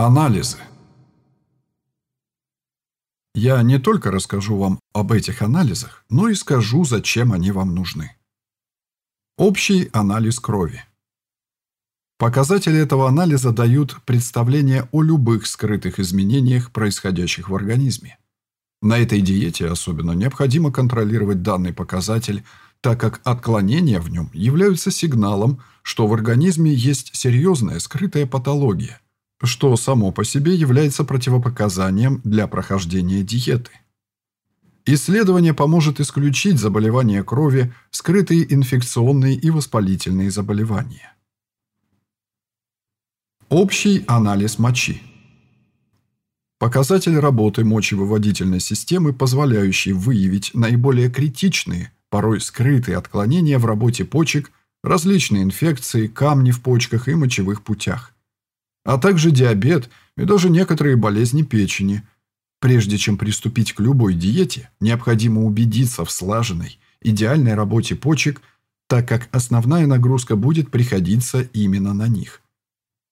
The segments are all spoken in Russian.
Анализы. Я не только расскажу вам об этих анализах, но и скажу, зачем они вам нужны. Общий анализ крови. Показатели этого анализа дают представление о любых скрытых изменениях, происходящих в организме. На этой диете особенно необходимо контролировать данный показатель, так как отклонения в нем являются сигналом, что в организме есть серьезная скрытая патология, что само по себе является противопоказанием для прохождения диеты. Исследование поможет исключить заболевания крови, скрытые инфекционные и воспалительные заболевания. Общий анализ мочи. Показатель работы мочевыводительной системы, позволяющий выявить наиболее критичные, порой скрытые отклонения в работе почек, различные инфекции, камни в почках и мочевых путях, а также диабет и даже некоторые болезни печени. Прежде чем приступить к любой диете, необходимо убедиться в слаженной, идеальной работе почек, так как основная нагрузка будет приходиться именно на них –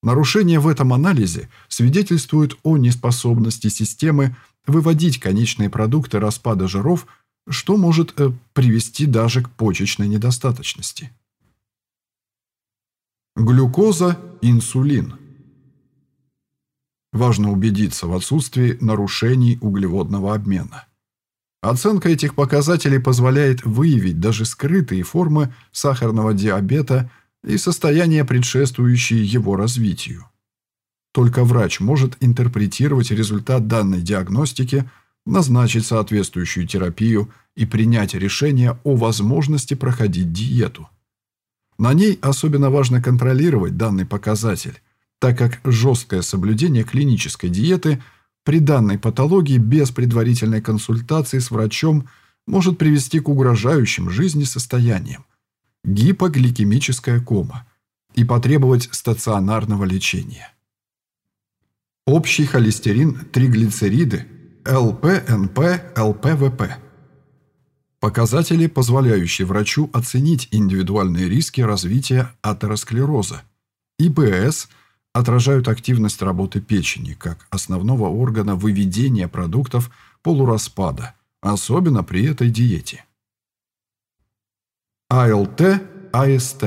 Нарушения в этом анализе свидетельствуют о неспособности системы выводить конечные продукты распада жиров, что может э, привести даже к почечной недостаточности. Глюкоза, инсулин. Важно убедиться в отсутствии нарушений углеводного обмена. Оценка этих показателей позволяет выявить даже скрытые формы сахарного диабета – и состояния, предшествующие его развитию. Только врач может интерпретировать результат данной диагностики, назначить соответствующую терапию и принять решение о возможности проходить диету. На ней особенно важно контролировать данный показатель, так как жесткое соблюдение клинической диеты при данной патологии без предварительной консультации с врачом может привести к угрожающим жизни состояниям, гипогликемическая кома и потребовать стационарного лечения. Общий холестерин, триглицериды, ЛПНП, ЛПВП. Показатели, позволяющие врачу оценить индивидуальные риски развития атеросклероза. ИПС отражают активность работы печени как основного органа выведения продуктов полураспада, особенно при этой диете. АЛТ, АСТ.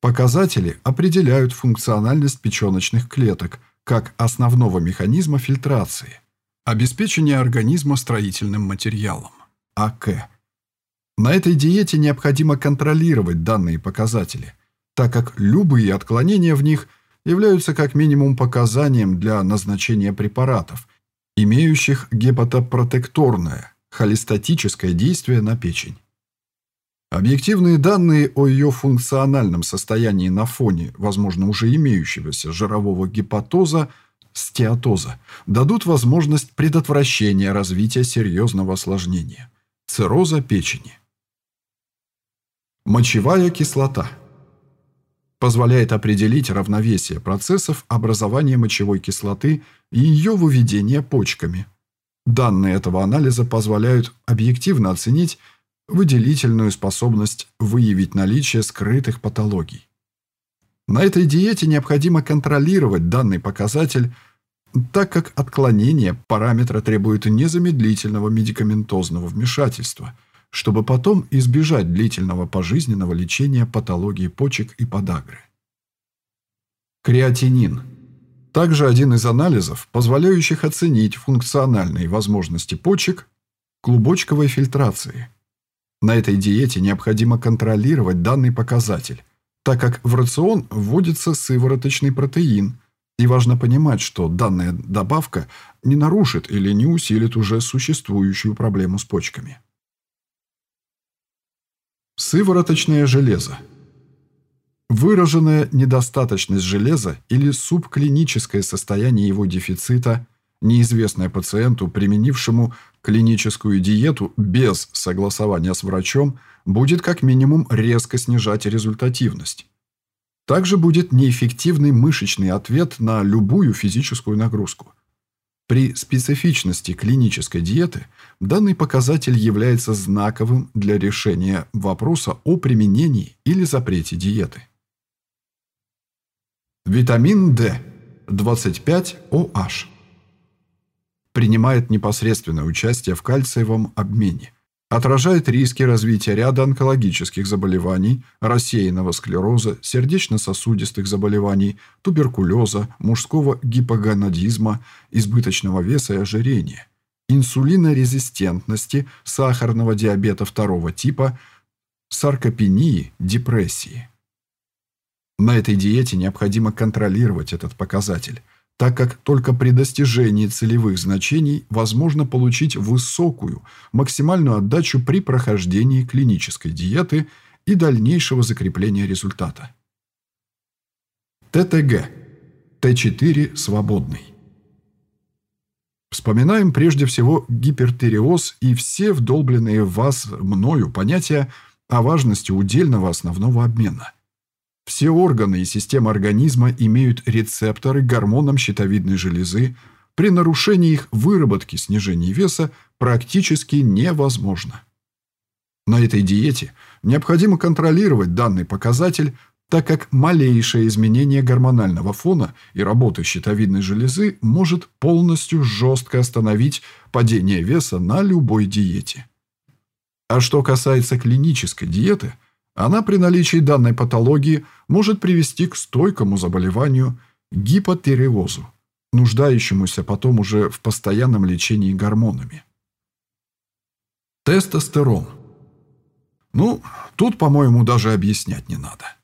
Показатели определяют функциональность печеночных клеток как основного механизма фильтрации, обеспечения организма строительным материалом, АК. На этой диете необходимо контролировать данные показатели, так как любые отклонения в них являются как минимум показанием для назначения препаратов, имеющих гепатопротекторное, холестатическое действие на печень. Объективные данные о ее функциональном состоянии на фоне, возможно, уже имеющегося жирового гепатоза, стеатоза, дадут возможность предотвращения развития серьезного осложнения – цирроза печени. Мочевая кислота позволяет определить равновесие процессов образования мочевой кислоты и ее выведения почками. Данные этого анализа позволяют объективно оценить выделительную способность выявить наличие скрытых патологий. На этой диете необходимо контролировать данный показатель, так как отклонение параметра требует незамедлительного медикаментозного вмешательства, чтобы потом избежать длительного пожизненного лечения патологии почек и подагры. Креатинин – также один из анализов, позволяющих оценить функциональные возможности почек клубочковой фильтрации – на этой диете необходимо контролировать данный показатель, так как в рацион вводится сывороточный протеин, и важно понимать, что данная добавка не нарушит или не усилит уже существующую проблему с почками. Сывороточное железо. Выраженная недостаточность железа или субклиническое состояние его дефицита, неизвестное пациенту, применившему Клиническую диету без согласования с врачом будет как минимум резко снижать результативность. Также будет неэффективный мышечный ответ на любую физическую нагрузку. При специфичности клинической диеты данный показатель является знаковым для решения вопроса о применении или запрете диеты. Витамин D. 25OH. Принимает непосредственное участие в кальциевом обмене. Отражает риски развития ряда онкологических заболеваний, рассеянного склероза, сердечно-сосудистых заболеваний, туберкулеза, мужского гипогонадизма, избыточного веса и ожирения, инсулинорезистентности, сахарного диабета второго типа, саркопении, депрессии. На этой диете необходимо контролировать этот показатель, так как только при достижении целевых значений возможно получить высокую, максимальную отдачу при прохождении клинической диеты и дальнейшего закрепления результата. ТТГ. Т4 свободный. Вспоминаем прежде всего гипертиреоз и все вдолбленные в вас мною понятия о важности удельного основного обмена. Все органы и системы организма имеют рецепторы гормонам щитовидной железы. При нарушении их выработки снижение веса практически невозможно. На этой диете необходимо контролировать данный показатель, так как малейшее изменение гормонального фона и работы щитовидной железы может полностью жестко остановить падение веса на любой диете. А что касается клинической диеты – она при наличии данной патологии может привести к стойкому заболеванию гипотиреозу, нуждающемуся потом уже в постоянном лечении гормонами. Тестостерон. Ну, тут, по-моему, даже объяснять не надо.